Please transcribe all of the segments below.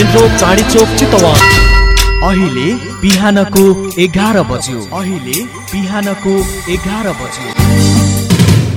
Main road Chandi Chowk Chitwan. अहिले बिहानको एघार बज्यो। अहिले बिहानको एघार बज्यो।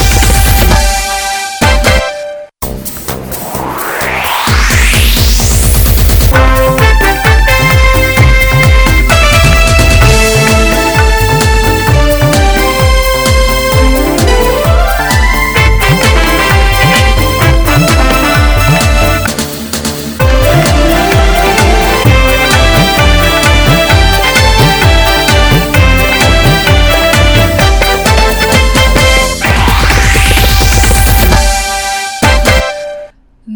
Thank you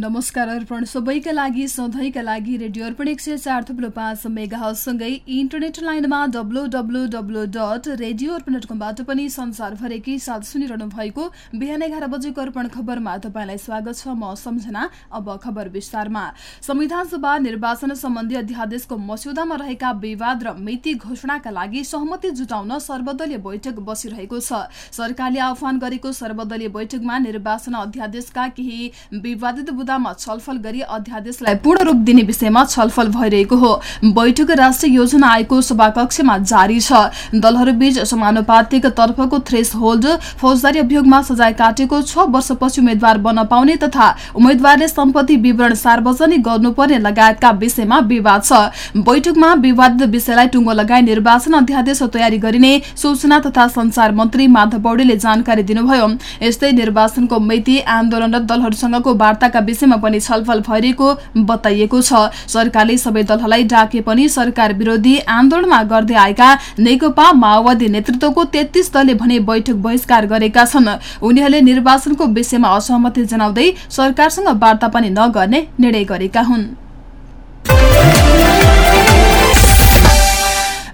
नमस्कार अर्पण। सबैका लागि सधैँका लागि रेडियो अर्पण एक सय चार थुप्रो पाँच मेगासँगै इन्टरनेट लाइनमा W W W dot radio Arpan dot कमबाट पनि संसारभरिकै साथ सुनिरहनु भएको बिहान एघार बजेको अर्पण खबरमा तपाईँलाई स्वागत छ। म सम्झना अब खबर विस्तारमा। संविधान सभा निर्वाचन सम्बन्धी अध्यादेशको मस्यौदामा रहेका विवाद र मिति घोषणाका लागि सहमति जुटाउन सर्वदलीय बैठक बसिरहेको छ। सरकारले आह्वान गरेको सर्वदलीय बैठकमा निर्वाचन अध्यादेशका केही विवादित मुद्दामा छलफल गरी अध्यादेशलाई पूर्ण रूप दिने विषयमा छलफल भइरहेको हो। बैठक राष्ट्रिय योजना आयोगको सभाकक्षमा जारी छ। दलहरूबीच समानुपातिक तर्फको थ्रेस होल्ड फौजदारी अभियोगमा सजाय काटेको छ। वर्षपछि उम्मेद्वार बन्न पाउने तथा उम्मेद्वारले सम्पत्ति विवरण सार्वजनिक गर्नुपर्ने लगायतका विषयमा विवाद छ। बैठकमा विवादित विषयलाई टुङ्गो लगाई निर्वाचन अध्यादेश तयारी गरिने सूचना तथा संचार मन्त्री माधव पौडेलले जानकारी दिनुभयो। यस्तै निर्वाचनको मिति आन्दोलनरत दलहरूसँगको वार्ताका विषयमा पनि छलफल भइरहेको बताइएको छ। सरकारले सबै दलहरूलाई डाके पनि सरकार विरोधी आन्दोलनमा गर्दै आएका नेकपा माओवादी नेतृत्वको तेत्तीस दलले भने बैठक बहिष्कार गरेका छन्। उनीहरूले निर्वाचनको विषयमा असहमति जनाउँदै सरकारसँग वार्ता पनि नगर्ने निर्णय गरेका हुन्।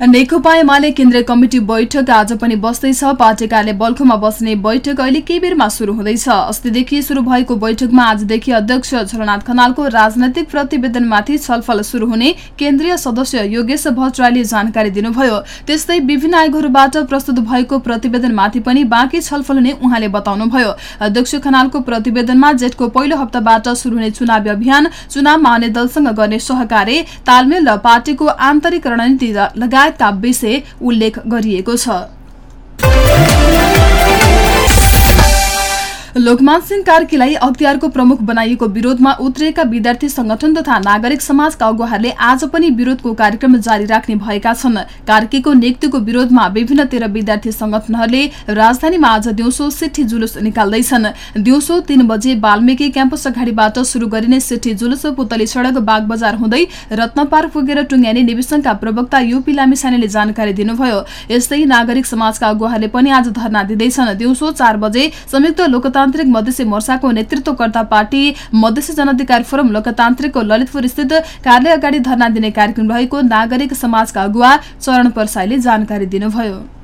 नेकपा एमाले केन्द्रीय कमिटी बैठक आज पनि बस्दैछ। पार्टी कार्यालय बल्खुमा बस्ने बैठक अहिले केही बेरमा शुरू हुँदैछ। अस्तिदेखि शुरू भएको बैठकमा आजदेखि अध्यक्ष झलनाथ खनालको राजनैतिक प्रतिवेदनमाथि छलफल शुरू हुने केन्द्रीय सदस्य योगेश भट्टराईले जानकारी दिनुभयो। त्यस्तै विभिन्न आयोगहरूबाट प्रस्तुत भएको प्रतिवेदनमाथि पनि बाँकी छलफल हुने उहाँले बताउनुभयो। अध्यक्ष खनालको प्रतिवेदनमा जेठको पहिलो हप्ताबाट शुरू हुने चुनावी अभियान चुनावमा अन्य दलसँग गर्ने सहकार्य तालमेल र पार्टीको आन्तरिक रणनीति लगायत विषय उल्लेख गरिएको छ। लोकमान सिंह कार्कीलाई अख्तियारको प्रमुख बनाइएको विरोधमा उत्रिएका विद्यार्थी संगठन तथा नागरिक समाजका अगुवाहरूले आज पनि विरोधको कार्यक्रम जारी राख्ने भएका छन्। कार्कीको नियुक्तिको विरोधमा विभिन्न तेह्र विद्यार्थी संगठनहरूले राजधानीमा आज दिउँसो सिठी जुलुस निकाल्दैछन्। दिउँसो तीन बजे वाल्मिकी क्याम्पस अगाडिबाट शुरू गरिने सिठी जुलुस पुतली सड़क बाग बजार हुँदै रत्न पार्क पुगेर टुङ्ग्याने निविसंघका प्रवक्ता युपी लामिसानेले जानकारी दिनुभयो। यस्तै नागरिक समाजका अगुवाहरूले पनि आज धरना दिँदैछन्। दिउँसो चार बजे संयुक्त लोकता लोकतान्त्रिक मधेसी मोर्चाको नेतृत्वकर्ता पार्टी मधेसी जनाधिकार फोरम लोकतान्त्रिकको ललितपुर स्थित कार्य अगाडि धरना दिने कार्यक्रम रहेको नागरिक समाजका अगुवा चरण परसाईले जानकारी दिनुभयो।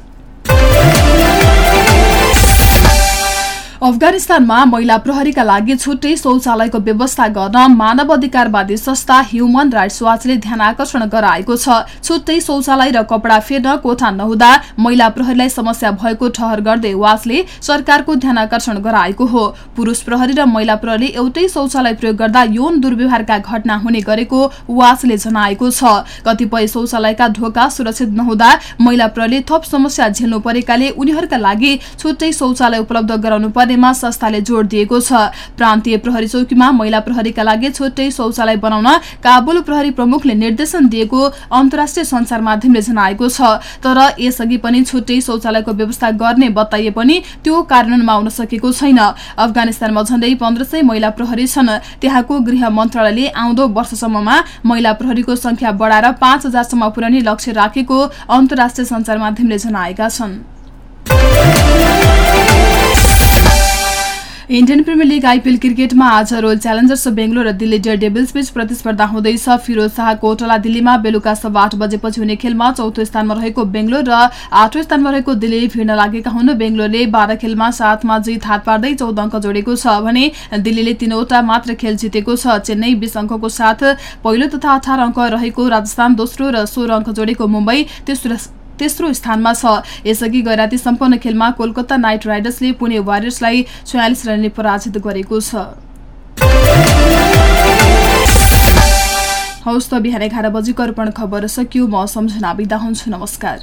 अफगानिस्तानमा महिला प्रहरीका लागि छुट्टै शौचालयको व्यवस्था गर्न मानव अधिकारवादी संस्था ह्युमन राइट्स वाचले ध्यान आकर्षण गराएको छ। छुट्टै शौचालय र कपडा फेर्न कोठा नहुँदा महिला प्रहरीलाई समस्या भएको ठहर गर्दै वाचले सरकारको ध्यान आकर्षण गराएको हो। पुरूष प्रहरी र महिला प्रहरी एउटै शौचालय प्रयोग गर्दा यौन दुर्व्यवहारका घटना हुने गरेको वाचले जनाएको छ। कतिपय शौचालयका ढोका सुरक्षित नहुँदा महिला प्रहरीले थप समस्या झेल्नु परेकाले उनीहरूका लागि छुट्टै शौचालय उपलब्ध गराउनु पर्नेमा संस्थाले जोड़ दिएको छ। प्रान्तीय प्रहरी चौकीमा महिला प्रहरीका लागि छुट्टै शौचालय बनाउन काबुल प्रहरी प्रमुखले निर्देशन दिएको अन्तर्राष्ट्रिय संचार माध्यमले जनाएको छ। तर यसअघि पनि छुट्टै शौचालयको व्यवस्था गर्ने बताइए पनि त्यो कार्यान्वयनमा आउन सकेको छैन। अफगानिस्तानमा झण्डै पन्ध्र महिला प्रहरी छन्। त्यहाँको गृह मन्त्रालयले आउँदो वर्षसम्ममा महिला प्रहरीको संख्या बढाएर पाँच हजारसम्म पुर्याउने लक्ष्य राखेको अन्तर्राष्ट्रिय संचार माध्यमले जनाएका छन्। इन्डियन प्रिमियर लिग आइपिएल क्रिकेटमा आज रोयल च्यालेन्जर्स बेङ्गलोर र दिल्ली डेयर डेभिल्स बीच प्रतिस्पर्धा हुँदैछ फिरोज शाह कोटला दिल्लीमा बेलुका सभा आठ बजेपछि हुने खेलमा चौथो स्थानमा रहेको बेङ्गलोर र आठौँ स्थानमा रहेको दिल्ली भिड्न लागेका हुन्। बेङ्गलोरले बाह्र खेलमा सातमा जित हात पार्दै चौध अङ्क जोडेको छ। भने दिल्लीले तीनवटा मात्र खेल जितेको छ। चेन्नई बीस अङ्कको साथ पहिलो तथा अठार अङ्क रहेको राजस्थान दोस्रो र सोह्र अङ्क जोडेको मुम्बई तेस्रो तेस्रो स्थानमा छ। यसअघि गैराती सम्पन्न खेलमा कोलकाता नाइट राइडर्सले पुणे वारियर्सलाई छयालिस रनले पराजित गरेको छ। हौस् त बिहान एघार बजीको अर्पण खबर सकियो। म सम्झना बिदा हुन्छु। नमस्कार।